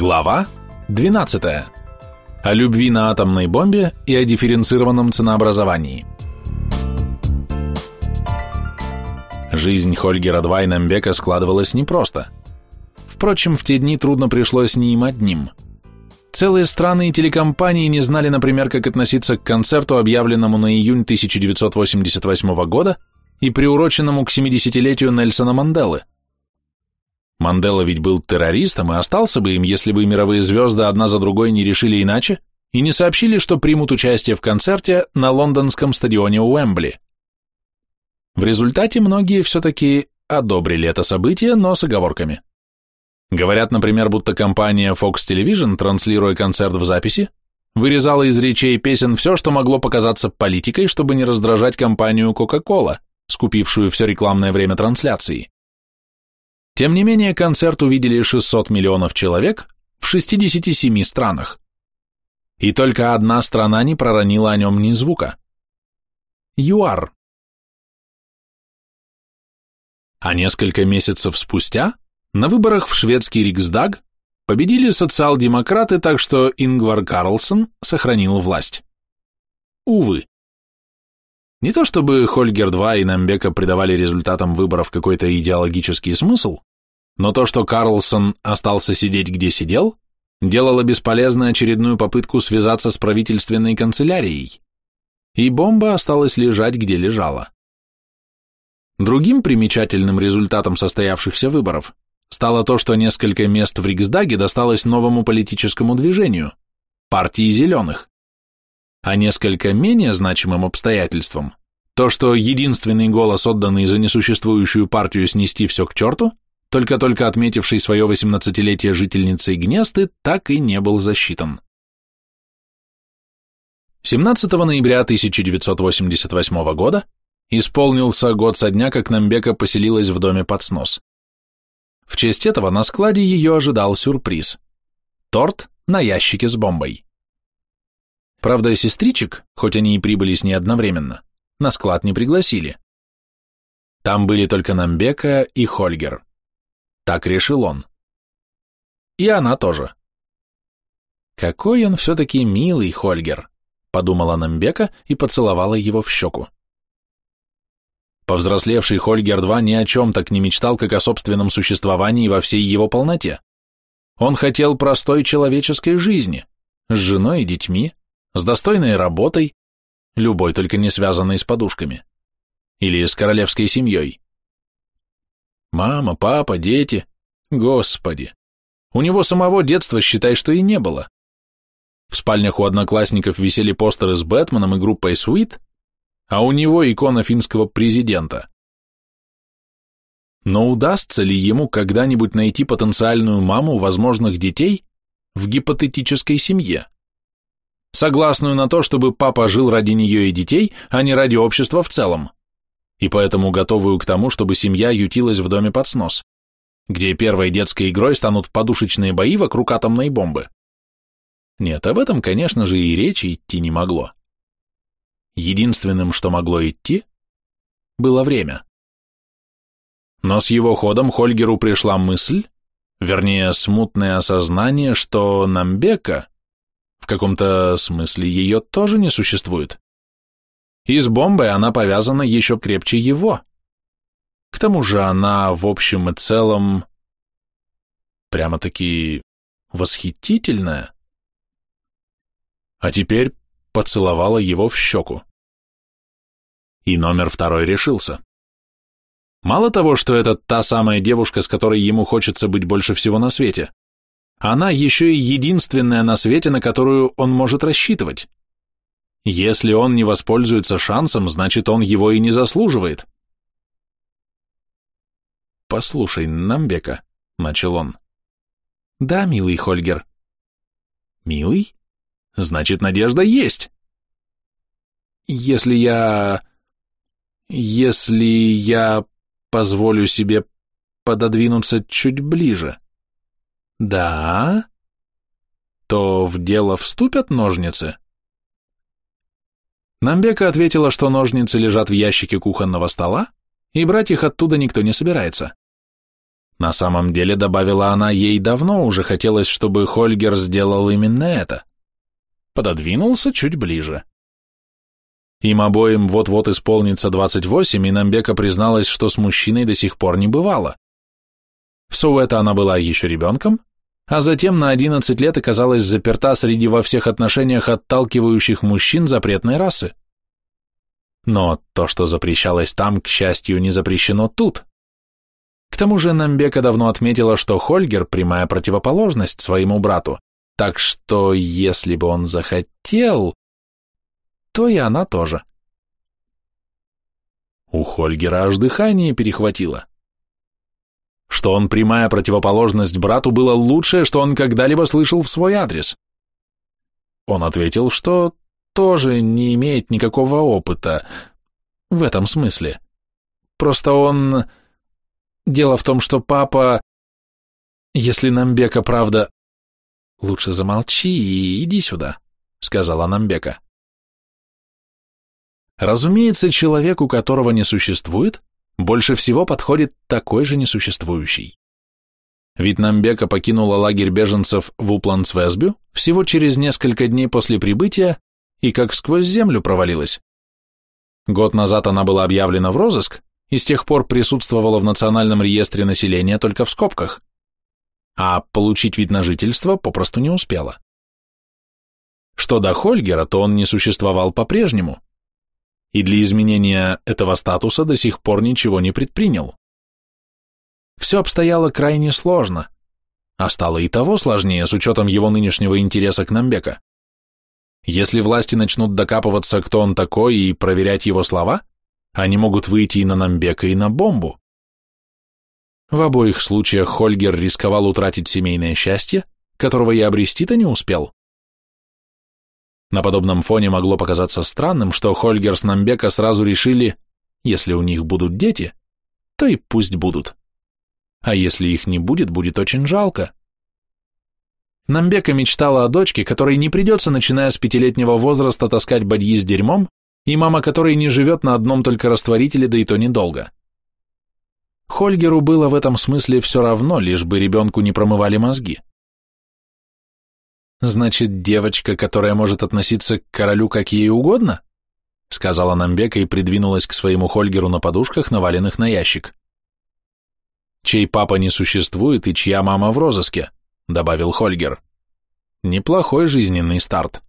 Глава 12. О любви на атомной бомбе и о дифференцированном ценообразовании. Жизнь Хольгера Двайнамбека складывалась непросто. Впрочем, в те дни трудно пришлось не им одним. Целые страны и телекомпании не знали, например, как относиться к концерту, объявленному на июнь 1988 года и приуроченному к 70-летию Нельсона Манделы – Мандела ведь был террористом и остался бы им, если бы мировые звезды одна за другой не решили иначе и не сообщили, что примут участие в концерте на лондонском стадионе Уэмбли. В результате многие все-таки одобрили это событие, но с оговорками. Говорят, например, будто компания Fox Television, транслируя концерт в записи, вырезала из речей песен все, что могло показаться политикой, чтобы не раздражать компанию Coca-Cola, скупившую все рекламное время трансляции. Тем не менее, концерт увидели 600 миллионов человек в 67 странах. И только одна страна не проронила о нем ни звука. ЮАР. А несколько месяцев спустя на выборах в шведский Риксдаг победили социал-демократы, так что Ингвар Карлсон сохранил власть. Увы. Не то чтобы Хольгер II и Намбека придавали результатам выборов какой-то идеологический смысл, но то, что Карлсон остался сидеть где сидел, делало бесполезной очередную попытку связаться с правительственной канцелярией, и бомба осталась лежать где лежала. Другим примечательным результатом состоявшихся выборов стало то, что несколько мест в Риксдаге досталось новому политическому движению – партии зеленых. А несколько менее значимым обстоятельством – то, что единственный голос, отданный за несуществующую партию снести все к черту – только-только отметивший свое 18-летие жительницей Гнесты, так и не был засчитан. 17 ноября 1988 года исполнился год со дня, как Намбека поселилась в доме под снос. В честь этого на складе ее ожидал сюрприз. Торт на ящике с бомбой. Правда, сестричек, хоть они и прибыли с ней одновременно, на склад не пригласили. Там были только Намбека и Хольгер. Так решил он. И она тоже. Какой он все-таки милый, Хольгер, подумала Намбека и поцеловала его в щеку. Повзрослевший Хольгер-2 ни о чем так не мечтал, как о собственном существовании во всей его полноте. Он хотел простой человеческой жизни, с женой и детьми, с достойной работой, любой только не связанной с подушками, или с королевской семьей. Мама, папа, дети. Господи. У него самого детства, считай, что и не было. В спальнях у одноклассников висели постеры с Бэтменом и группой Суит, а у него икона финского президента. Но удастся ли ему когда-нибудь найти потенциальную маму возможных детей в гипотетической семье? Согласную на то, чтобы папа жил ради нее и детей, а не ради общества в целом и поэтому готовую к тому, чтобы семья ютилась в доме под снос, где первой детской игрой станут подушечные бои вокруг атомной бомбы. Нет, об этом, конечно же, и речи идти не могло. Единственным, что могло идти, было время. Но с его ходом Хольгеру пришла мысль, вернее, смутное осознание, что Намбека, в каком-то смысле ее тоже не существует и с бомбой она повязана еще крепче его. К тому же она, в общем и целом, прямо-таки восхитительная. А теперь поцеловала его в щеку. И номер второй решился. Мало того, что это та самая девушка, с которой ему хочется быть больше всего на свете, она еще и единственная на свете, на которую он может рассчитывать. Если он не воспользуется шансом, значит, он его и не заслуживает. «Послушай, Намбека», — начал он. «Да, милый Хольгер». «Милый? Значит, надежда есть». «Если я... если я позволю себе пододвинуться чуть ближе». «Да?» «То в дело вступят ножницы?» Намбека ответила, что ножницы лежат в ящике кухонного стола, и брать их оттуда никто не собирается. На самом деле, добавила она, ей давно уже хотелось, чтобы Хольгер сделал именно это. Пододвинулся чуть ближе. Им обоим вот-вот исполнится 28, и Намбека призналась, что с мужчиной до сих пор не бывало. В Соуэто она была еще ребенком, а затем на 11 лет оказалась заперта среди во всех отношениях отталкивающих мужчин запретной расы. Но то, что запрещалось там, к счастью, не запрещено тут. К тому же Намбека давно отметила, что Хольгер – прямая противоположность своему брату, так что если бы он захотел, то и она тоже. У Хольгера аж дыхание перехватило. Что он прямая противоположность брату было лучшее, что он когда-либо слышал в свой адрес. Он ответил, что тоже не имеет никакого опыта в этом смысле. Просто он... Дело в том, что папа... Если Намбека правда... Лучше замолчи и иди сюда, сказала Намбека. Разумеется, человеку, которого не существует, больше всего подходит такой же несуществующий. Ведь Намбека покинула лагерь беженцев в Упландсвесбю всего через несколько дней после прибытия и как сквозь землю провалилась. Год назад она была объявлена в розыск, и с тех пор присутствовала в Национальном реестре населения только в скобках, а получить вид на жительство попросту не успела. Что до Хольгера, то он не существовал по-прежнему, и для изменения этого статуса до сих пор ничего не предпринял. Все обстояло крайне сложно, а стало и того сложнее с учетом его нынешнего интереса к Намбека. Если власти начнут докапываться, кто он такой, и проверять его слова, они могут выйти и на Намбека, и на бомбу. В обоих случаях Хольгер рисковал утратить семейное счастье, которого и обрести-то не успел. На подобном фоне могло показаться странным, что Хольгер с Намбека сразу решили, если у них будут дети, то и пусть будут. А если их не будет, будет очень жалко. Намбека мечтала о дочке, которой не придется, начиная с пятилетнего возраста, таскать бадьи с дерьмом, и мама которой не живет на одном только растворителе, да и то недолго. Хольгеру было в этом смысле все равно, лишь бы ребенку не промывали мозги. «Значит, девочка, которая может относиться к королю как ей угодно?» сказала Намбека и придвинулась к своему Хольгеру на подушках, наваленных на ящик. «Чей папа не существует и чья мама в розыске», добавил Хольгер. «Неплохой жизненный старт».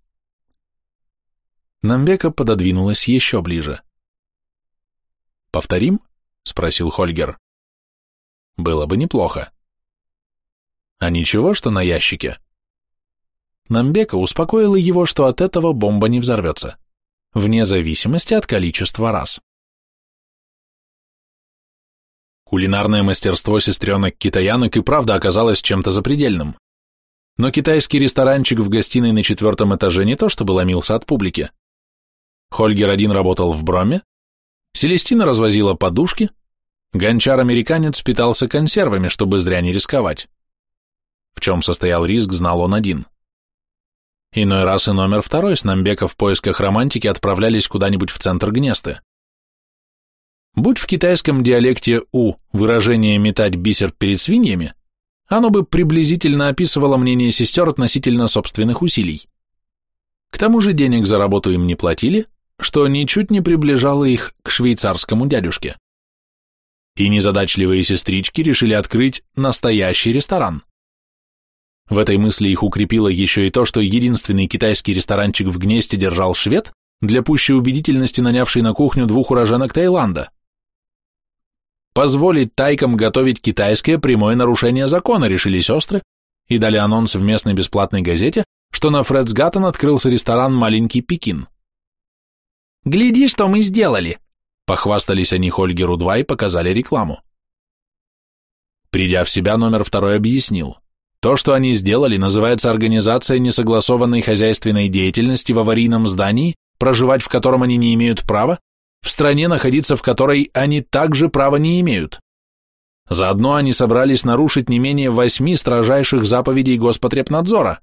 Намбека пододвинулась еще ближе. «Повторим?» — спросил Хольгер. «Было бы неплохо». «А ничего, что на ящике?» Намбека успокоила его, что от этого бомба не взорвется, вне зависимости от количества раз. Кулинарное мастерство сестренок-китаянок и правда оказалось чем-то запредельным. Но китайский ресторанчик в гостиной на четвертом этаже не то чтобы ломился от публики. Хольгер один работал в Броме, Селестина развозила подушки, гончар-американец питался консервами, чтобы зря не рисковать. В чем состоял риск, знал он один. Иной раз и номер второй с Намбека в поисках романтики отправлялись куда-нибудь в центр Гнесты. Будь в китайском диалекте «у» выражение «метать бисер перед свиньями», оно бы приблизительно описывало мнение сестер относительно собственных усилий. К тому же денег за работу им не платили, что ничуть не приближало их к швейцарскому дядюшке. И незадачливые сестрички решили открыть настоящий ресторан. В этой мысли их укрепило еще и то, что единственный китайский ресторанчик в Гнесте держал швед, для пущей убедительности нанявший на кухню двух уроженок Таиланда. Позволить тайкам готовить китайское прямое нарушение закона, решили сестры, и дали анонс в местной бесплатной газете, что на Фредсгаттен открылся ресторан «Маленький Пекин». «Гляди, что мы сделали!» Похвастались они Хольгеру-2 и показали рекламу. Придя в себя, номер второй объяснил. То, что они сделали, называется организация несогласованной хозяйственной деятельности в аварийном здании, проживать в котором они не имеют права, в стране, находиться в которой они также права не имеют. Заодно они собрались нарушить не менее восьми строжайших заповедей Господрепнадзора.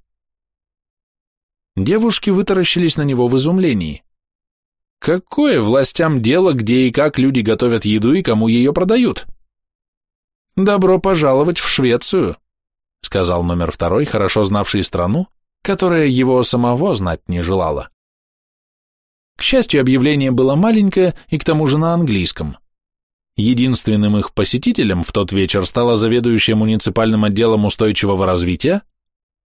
Девушки вытаращились на него в изумлении. Какое властям дело, где и как люди готовят еду и кому ее продают? «Добро пожаловать в Швецию», — сказал номер второй, хорошо знавший страну, которая его самого знать не желала. К счастью, объявление было маленькое и к тому же на английском. Единственным их посетителем в тот вечер стала заведующая муниципальным отделом устойчивого развития,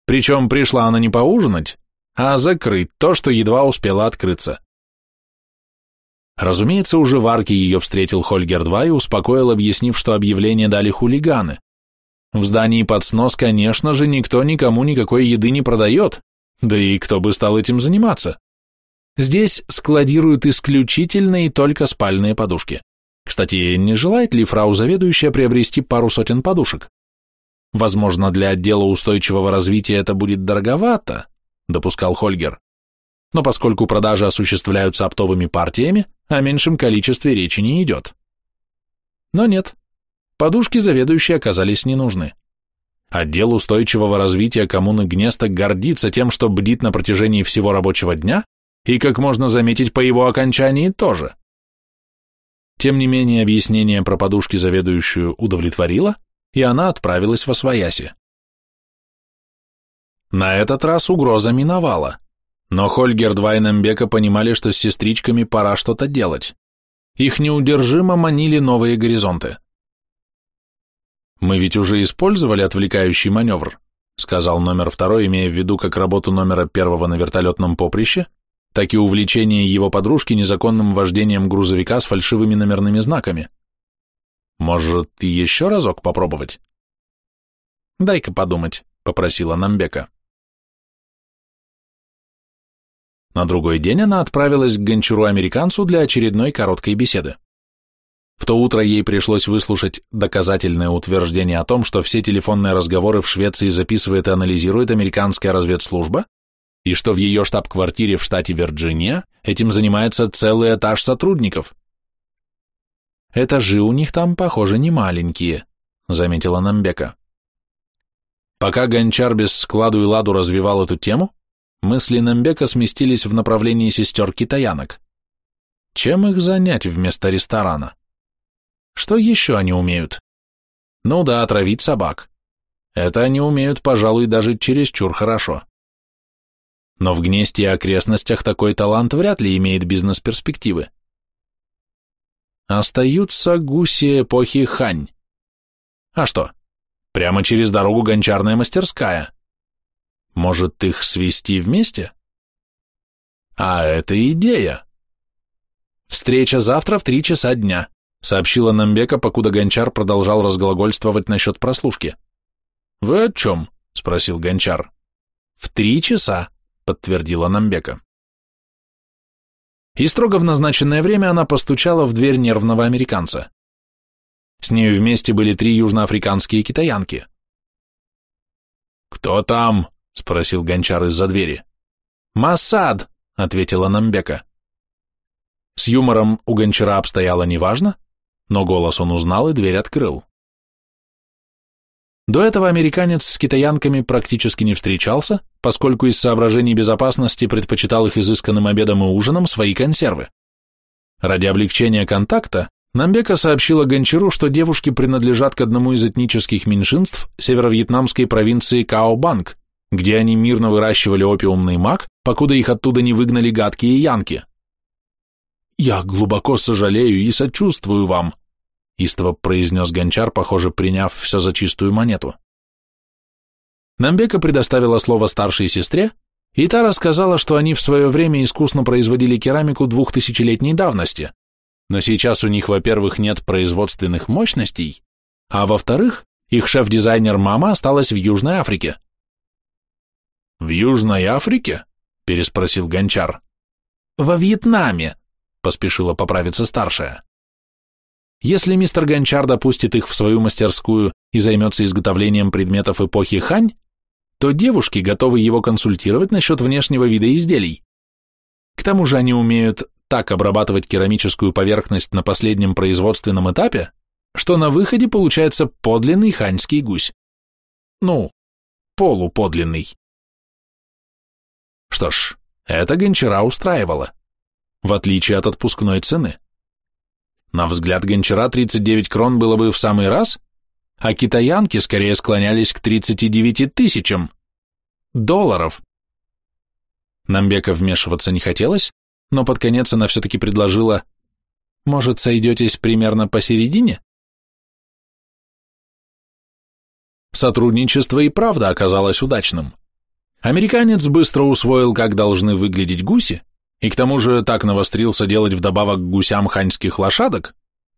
причем пришла она не поужинать, а закрыть то, что едва успело открыться. Разумеется, уже в арке ее встретил Хольгер-2 и успокоил, объяснив, что объявление дали хулиганы. В здании под снос, конечно же, никто никому никакой еды не продает, да и кто бы стал этим заниматься. Здесь складируют исключительно и только спальные подушки. Кстати, не желает ли фрау заведующая приобрести пару сотен подушек? Возможно, для отдела устойчивого развития это будет дороговато, допускал Хольгер. Но поскольку продажи осуществляются оптовыми партиями, о меньшем количестве речи не идет. Но нет, подушки заведующие оказались не нужны. Отдел устойчивого развития коммуны Гнеста гордится тем, что бдит на протяжении всего рабочего дня и, как можно заметить, по его окончании тоже. Тем не менее, объяснение про подушки заведующую удовлетворило, и она отправилась во свояси. На этот раз угроза миновала, но Хольгер Двайнембека понимали, что с сестричками пора что-то делать. Их неудержимо манили новые горизонты. «Мы ведь уже использовали отвлекающий маневр», сказал номер второй, имея в виду как работу номера первого на вертолетном поприще, так и увлечение его подружки незаконным вождением грузовика с фальшивыми номерными знаками. Может, еще разок попробовать? Дай-ка подумать, попросила Намбека. На другой день она отправилась к гончару-американцу для очередной короткой беседы. В то утро ей пришлось выслушать доказательное утверждение о том, что все телефонные разговоры в Швеции записывает и анализирует американская разведслужба, и что в ее штаб-квартире в штате Вирджиния этим занимается целый этаж сотрудников. «Этажи у них там, похоже, не маленькие», — заметила Намбека. Пока Гончар без складу и ладу развивал эту тему, мысли Намбека сместились в направлении сестер китаянок. Чем их занять вместо ресторана? Что еще они умеют? Ну да, отравить собак. Это они умеют, пожалуй, даже чересчур хорошо но в Гнесте и окрестностях такой талант вряд ли имеет бизнес-перспективы. Остаются гуси эпохи Хань. А что? Прямо через дорогу гончарная мастерская. Может, их свести вместе? А это идея. Встреча завтра в три часа дня, сообщила Намбека, покуда гончар продолжал разглагольствовать насчет прослушки. Вы о чем? спросил гончар. В три часа подтвердила Намбека. И строго в назначенное время она постучала в дверь нервного американца. С нею вместе были три южноафриканские китаянки. «Кто там?» — спросил гончар из-за двери. «Масад!» — ответила Намбека. С юмором у гончара обстояло неважно, но голос он узнал и дверь открыл. До этого американец с китаянками практически не встречался, поскольку из соображений безопасности предпочитал их изысканным обедом и ужином свои консервы. Ради облегчения контакта Намбека сообщила Гончару, что девушки принадлежат к одному из этнических меньшинств северо-вьетнамской провинции Као-Банг, где они мирно выращивали опиумный мак, покуда их оттуда не выгнали гадкие янки. «Я глубоко сожалею и сочувствую вам», истово произнес Гончар, похоже, приняв все за чистую монету. Намбека предоставила слово старшей сестре, и та рассказала, что они в свое время искусно производили керамику двухтысячелетней давности, но сейчас у них, во-первых, нет производственных мощностей, а во-вторых, их шеф-дизайнер мама осталась в Южной Африке. «В Южной Африке?» – переспросил Гончар. «Во Вьетнаме», – поспешила поправиться старшая. Если мистер Гончар допустит их в свою мастерскую и займется изготовлением предметов эпохи Хань, то девушки готовы его консультировать насчет внешнего вида изделий. К тому же они умеют так обрабатывать керамическую поверхность на последнем производственном этапе, что на выходе получается подлинный ханьский гусь. Ну, полуподлинный. Что ж, это Гончара устраивало, в отличие от отпускной цены. На взгляд Гончара 39 крон было бы в самый раз, а китаянки скорее склонялись к 39 тысячам долларов. Намбека вмешиваться не хотелось, но под конец она все-таки предложила, может, сойдетесь примерно посередине? Сотрудничество и правда оказалось удачным. Американец быстро усвоил, как должны выглядеть гуси, и к тому же так навострился делать вдобавок гусям ханьских лошадок,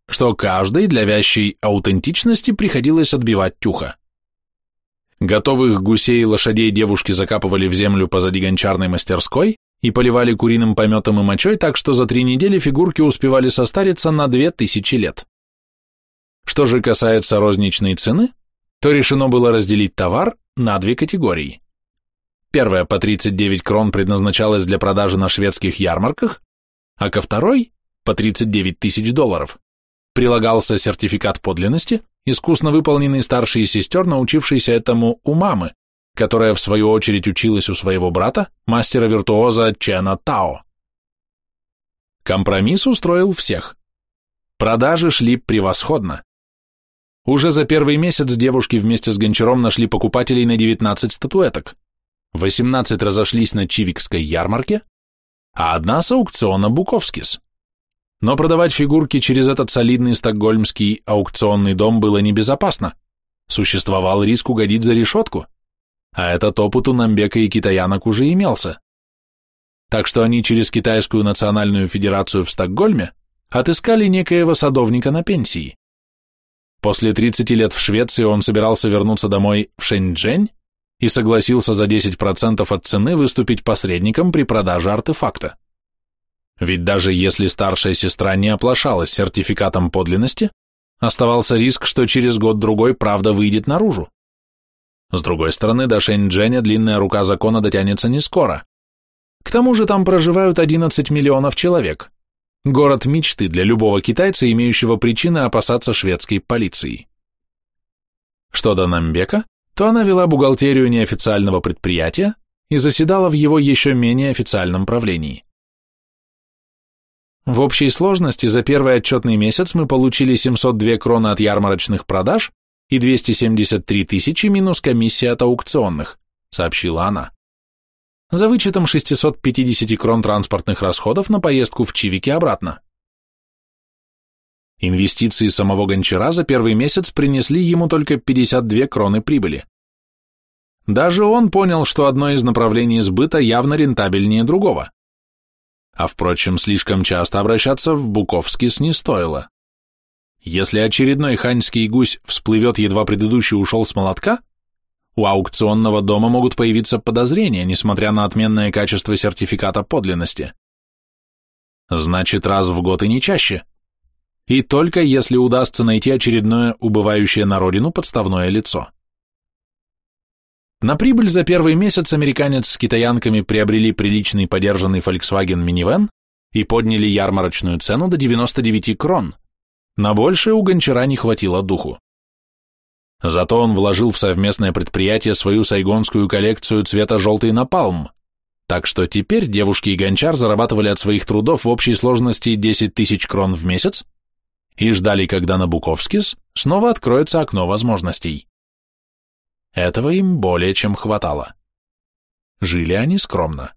что каждой для вящей аутентичности приходилось отбивать тюха. Готовых гусей и лошадей девушки закапывали в землю позади гончарной мастерской и поливали куриным пометом и мочой, так что за три недели фигурки успевали состариться на две тысячи лет. Что же касается розничной цены, то решено было разделить товар на две категории. Первая по 39 крон предназначалась для продажи на шведских ярмарках, а ко второй, по 39 тысяч долларов, прилагался сертификат подлинности, искусно выполненный старшей сестер, научившейся этому у мамы, которая в свою очередь училась у своего брата, мастера-виртуоза Чена Тао. Компромисс устроил всех. Продажи шли превосходно. Уже за первый месяц девушки вместе с гончаром нашли покупателей на 19 статуэток. 18 разошлись на Чивикской ярмарке, а одна с аукциона Буковскис. Но продавать фигурки через этот солидный стокгольмский аукционный дом было небезопасно. Существовал риск угодить за решетку, а этот опыт у Намбека и китаянок уже имелся. Так что они через Китайскую национальную федерацию в Стокгольме отыскали некоего садовника на пенсии. После 30 лет в Швеции он собирался вернуться домой в Шэньчжэнь и согласился за 10% от цены выступить посредником при продаже артефакта. Ведь даже если старшая сестра не оплошалась сертификатом подлинности, оставался риск, что через год-другой правда выйдет наружу. С другой стороны, до Шэньчжэня длинная рука закона дотянется не скоро. К тому же там проживают 11 миллионов человек. Город мечты для любого китайца, имеющего причины опасаться шведской полиции. Что до Намбека, то она вела бухгалтерию неофициального предприятия и заседала в его еще менее официальном правлении. В общей сложности за первый отчетный месяц мы получили 702 кроны от ярмарочных продаж и 273 тысячи минус комиссия от аукционных, сообщила она. За вычетом 650 крон транспортных расходов на поездку в Чивики обратно. Инвестиции самого гончара за первый месяц принесли ему только 52 кроны прибыли. Даже он понял, что одно из направлений сбыта явно рентабельнее другого. А впрочем, слишком часто обращаться в Буковскис не стоило. Если очередной ханьский гусь всплывет, едва предыдущий ушел с молотка, у аукционного дома могут появиться подозрения, несмотря на отменное качество сертификата подлинности. Значит, раз в год и не чаще. И только если удастся найти очередное убывающее на родину подставное лицо. На прибыль за первый месяц американец с китаянками приобрели приличный подержанный Volkswagen Minivan и подняли ярмарочную цену до 99 крон. На большее у гончара не хватило духу. Зато он вложил в совместное предприятие свою сайгонскую коллекцию цвета желтый напалм, так что теперь девушки и гончар зарабатывали от своих трудов в общей сложности 10 тысяч крон в месяц и ждали, когда на Буковскис снова откроется окно возможностей. Этого им более чем хватало. Жили они скромно.